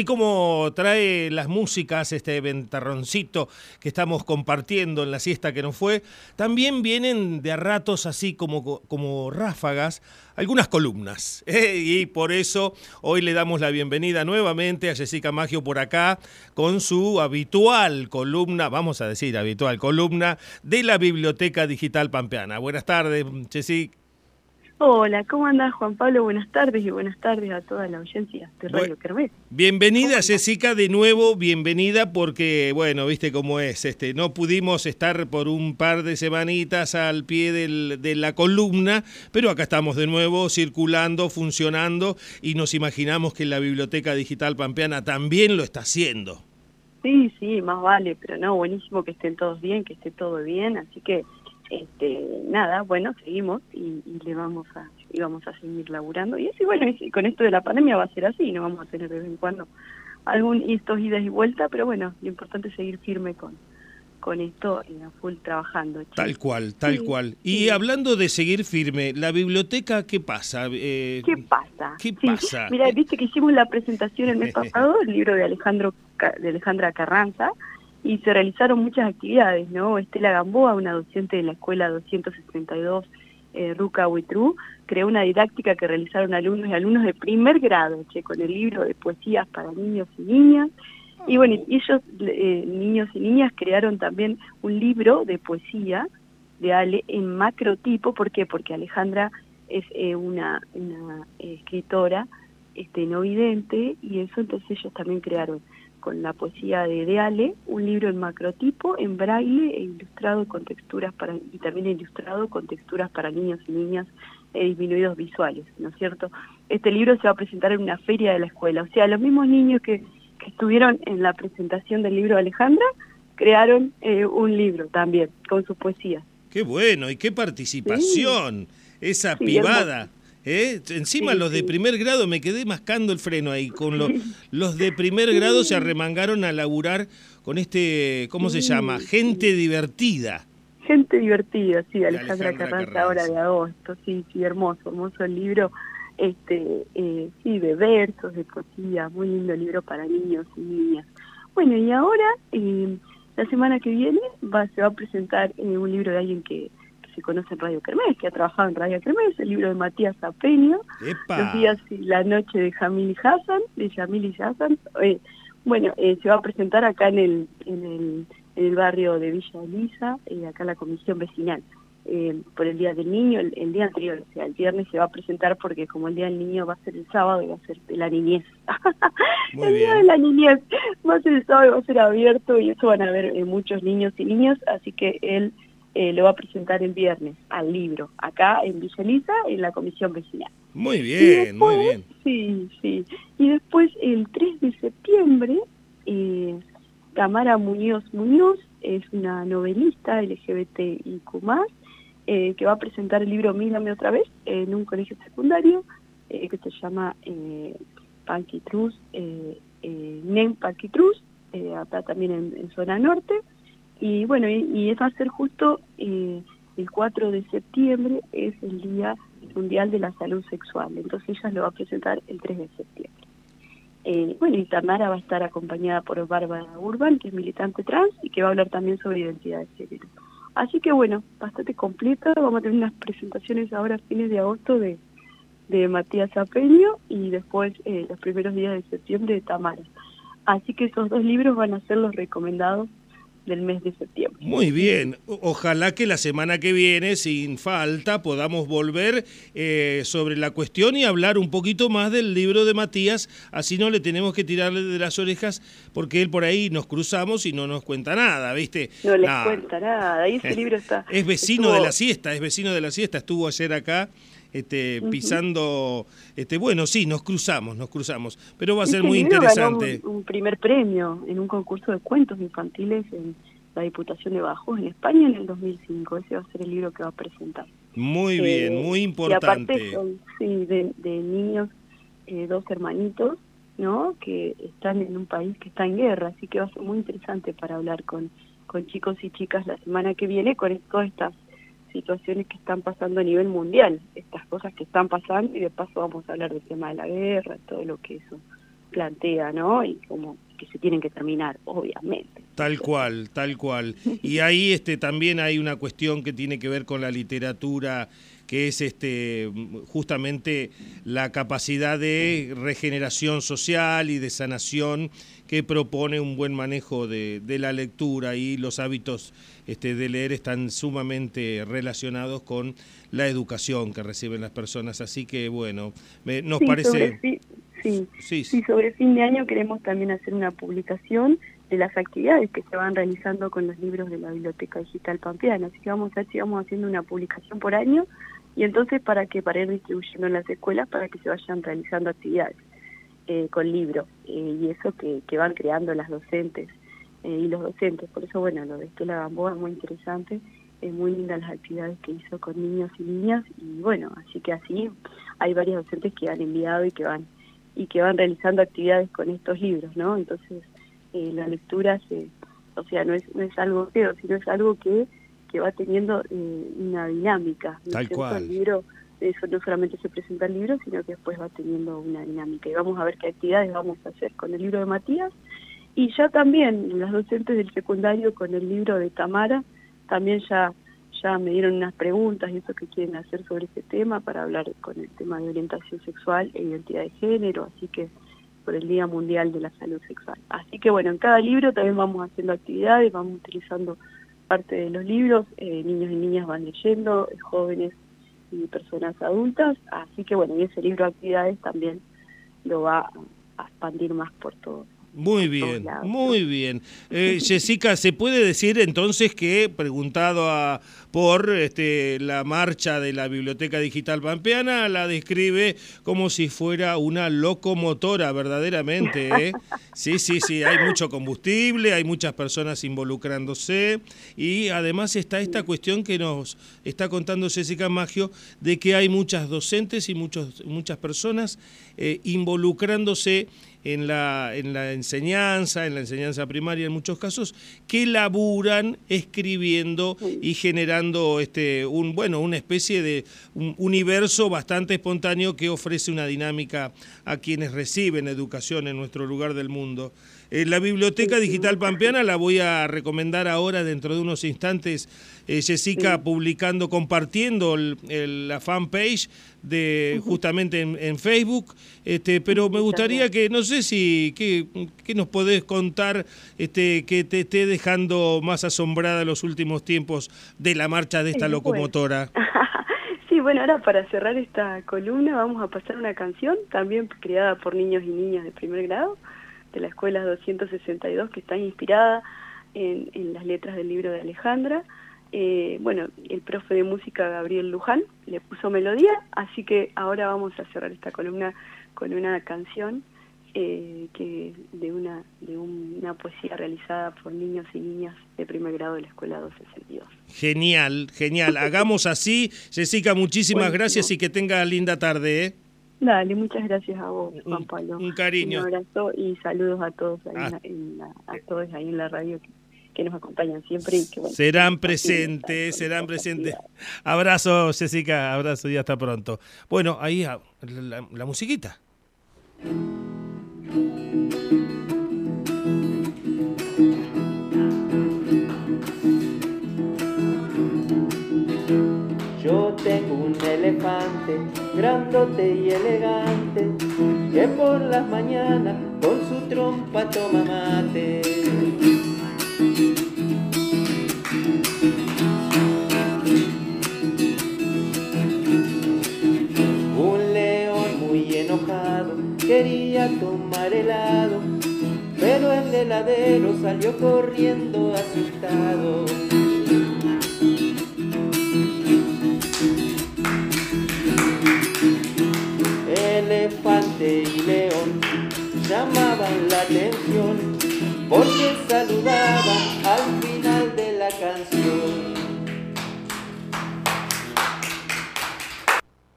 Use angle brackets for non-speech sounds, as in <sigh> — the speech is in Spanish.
Y como trae las músicas, este ventarroncito que estamos compartiendo en la siesta que nos fue, también vienen de a ratos así como, como ráfagas algunas columnas. <laughs> ¿eh? Y por eso hoy le damos la bienvenida nuevamente a Jessica Maggio por acá con su habitual columna, vamos a decir habitual columna, de la Biblioteca Digital Pampeana. Buenas tardes, Jessica. Hola, ¿cómo andás Juan Pablo? Buenas tardes y buenas tardes a toda la audiencia de Radio Kermés. Bienvenida Jessica de nuevo, bienvenida porque, bueno, viste cómo es, este, no pudimos estar por un par de semanitas al pie del, de la columna, pero acá estamos de nuevo circulando, funcionando y nos imaginamos que la Biblioteca Digital Pampeana también lo está haciendo. Sí, sí, más vale, pero no, buenísimo que estén todos bien, que esté todo bien, así que este, nada, bueno, seguimos y, le vamos a y vamos a seguir laburando. Y así, bueno, y con esto de la pandemia va a ser así, no vamos a tener de vez en cuando algún estos idas y vueltas, pero bueno, lo importante es seguir firme con, con esto y a full trabajando. Tal cual, tal cual. Y hablando de seguir firme, ¿la biblioteca qué pasa? Eh, ¿Qué pasa? ¿Qué pasa? Mira, viste que hicimos la presentación el mes <laughs> pasado, el libro de Alejandro de Alejandra Carranza, y se realizaron muchas actividades, ¿no? Estela Gamboa, una docente de la escuela 262 eh, Ruca Huitrú, creó una didáctica que realizaron alumnos y alumnos de primer grado, che, con el libro de poesías para niños y niñas. Y bueno, ellos, eh, niños y niñas, crearon también un libro de poesía de Ale en macrotipo, ¿por qué? Porque Alejandra es eh, una, una escritora este, no vidente y eso entonces ellos también crearon con la poesía de Deale, un libro en macrotipo, en braille e ilustrado con texturas para, y también ilustrado con texturas para niños y niñas e disminuidos visuales, ¿no es cierto? Este libro se va a presentar en una feria de la escuela, o sea, los mismos niños que, estuvieron en la presentación del libro de Alejandra crearon eh, un libro también con su poesía. Qué bueno, y qué participación, esa pibada. ¿Eh? Encima los de primer grado me quedé mascando el freno ahí. Con los, los de primer grado se arremangaron a laburar con este, ¿cómo se llama? Gente divertida. Gente divertida, sí, Alejandra, Carranza, ahora de agosto, sí, sí, hermoso, hermoso el libro, este, eh, sí, de versos, de poesía, muy lindo libro para niños y niñas. Bueno, y ahora, eh, la semana que viene, va, se va a presentar un libro de alguien que se conoce en Radio Kermés, que ha trabajado en Radio Kermés, el libro de Matías Apeño, Los días y la noche de Jamil Hassan, de Jamil Hassan. Eh, bueno, eh, se va a presentar acá en el, en el, en el barrio de Villa Elisa, eh, acá en la comisión vecinal. Eh, por el Día del Niño, el, día anterior, o sea, el viernes se va a presentar porque como el Día del Niño va a ser el sábado y va a ser de la niñez. <laughs> el Día de la niñez va a ser el sábado y va a ser abierto y eso van a ver muchos niños y niñas, así que él eh, lo va a presentar el viernes al libro, acá en Villa en la comisión vecinal. Muy bien, muy bien. Sí, sí. Y después el 3 de septiembre, eh, Tamara Muñoz Muñoz es una novelista LGBTIQ+, eh, que va a presentar el libro Mírame otra vez en un colegio secundario eh, que se llama eh, Panquitrus, eh, eh, NEM Panquitrus, acá también en zona norte. Y bueno, y, eso va a ser justo eh, el 4 de septiembre, es el Día Mundial de la Salud Sexual. Entonces ella lo va a presentar el 3 de septiembre. Eh, bueno, y Tamara va a estar acompañada por Bárbara Urban, que es militante trans y que va a hablar también sobre identidad de género. Así que bueno, bastante completa. Vamos a tener unas presentaciones ahora a fines de agosto de, de Matías Apeño y después eh, los primeros días de septiembre de Tamara. Así que esos dos libros van a ser los recomendados del mes de septiembre. Muy bien, ojalá que la semana que viene, sin falta, podamos volver eh, sobre la cuestión y hablar un poquito más del libro de Matías, así no le tenemos que tirarle de las orejas, porque él por ahí nos cruzamos y no nos cuenta nada, ¿viste? No les cuenta nada, y ese libro está... <laughs> Es vecino de la siesta, es vecino de la siesta, estuvo ayer acá este, pisando, este, bueno, sí, nos cruzamos, nos cruzamos, pero va a ser muy interesante. un, primer premio en un concurso de cuentos infantiles en la Diputación de Bajos en España en el 2005. Ese va a ser el libro que va a presentar. Muy bien, eh, muy importante. Y aparte son, sí, de, niños, eh, dos hermanitos, ¿no? Que están en un país que está en guerra, así que va a ser muy interesante para hablar con, con chicos y chicas la semana que viene con todas estas situaciones que están pasando a nivel mundial, estas cosas que están pasando y de paso vamos a hablar del tema de la guerra, todo lo que eso plantea, ¿no? Y como que se tienen que terminar, obviamente. Tal cual, tal cual. Y ahí este también hay una cuestión que tiene que ver con la literatura que es este justamente la capacidad de regeneración social y de sanación que propone un buen manejo de, la lectura y los hábitos este, de leer están sumamente relacionados con la educación que reciben las personas. Así que bueno, nos parece... sí, sí, sí, sobre fin de año queremos también hacer una publicación de las actividades que se van realizando con los libros de la Biblioteca Digital Pampeana. Así que vamos a ver si vamos haciendo una publicación por año y entonces para que para ir distribuyendo en las escuelas para que se vayan realizando actividades eh, con libros eh, y eso que, que, van creando las docentes eh, y los docentes. Por eso, bueno, lo de Estela Gamboa es muy interesante, es muy linda las actividades que hizo con niños y niñas y bueno, así que así hay varios docentes que han enviado y que van y que van realizando actividades con estos libros, ¿no? Entonces, la lectura se, o sea, no es, no es algo feo, sino es algo que que va teniendo eh, una dinámica. Tal cual. El libro, eso no solamente se presenta el libro, sino que después va teniendo una dinámica. Y vamos a ver qué actividades vamos a hacer con el libro de Matías. Y ya también las docentes del secundario con el libro de Tamara, también ya ya me dieron unas preguntas y eso que quieren hacer sobre este tema para hablar con el tema de orientación sexual e identidad de género, así que por el Día Mundial de la Salud Sexual. Así que bueno, en cada libro también vamos haciendo actividades, vamos utilizando parte de los libros, eh, niños y niñas van leyendo, jóvenes y personas adultas, así que bueno, y ese libro de actividades también lo va a expandir más por todo. Muy bien, muy bien. Eh, Jessica, ¿se puede decir entonces que, preguntado a, por este, la marcha de la Biblioteca Digital Pampeana, la describe como si fuera una locomotora, verdaderamente? ¿eh? Sí, sí, sí, hay mucho combustible, hay muchas personas involucrándose y además está esta cuestión que nos está contando Jessica Maggio de que hay muchas docentes y muchos, muchas personas eh, involucrándose en la, en la enseñanza, en la enseñanza primaria en muchos casos, que laburan escribiendo y generando este, un, bueno, una especie de un universo bastante espontáneo que ofrece una dinámica a quienes reciben educación en nuestro lugar del mundo. Eh, la Biblioteca Digital Pampeana la voy a recomendar ahora dentro de unos instantes, eh, Jessica, publicando, compartiendo la fanpage de justamente en, Facebook, este, pero me gustaría que, no sé si, que, nos podés contar este, que te esté dejando más asombrada los últimos tiempos de la marcha de esta locomotora. <laughs> Sí, bueno, ahora para cerrar esta columna vamos a pasar una canción, también creada por niños y niñas de primer grado, de la Escuela 262, que está inspirada en, en las letras del libro de Alejandra. Eh, bueno, el profe de música Gabriel Luján le puso melodía, así que ahora vamos a cerrar esta columna con una canción eh, que de una de una poesía realizada por niños y niñas de primer grado de la Escuela 262. Genial, genial. Hagamos así. Jessica, muchísimas gracias y que tenga linda tarde. ¿eh? Dale, muchas gracias a vos, Juan Pablo. Un, cariño. Un abrazo y saludos a todos ahí, ah. en, la, a todos ahí en la radio que, nos acompañan siempre. Y que, serán presentes, serán presentes. Abrazo, Jessica, abrazo y hasta pronto. Bueno, ahí ah, la, la musiquita. Y elegante, que por las mañanas con su trompa toma mate. Un león muy enojado quería tomar helado, pero el heladero salió corriendo asustado. La atención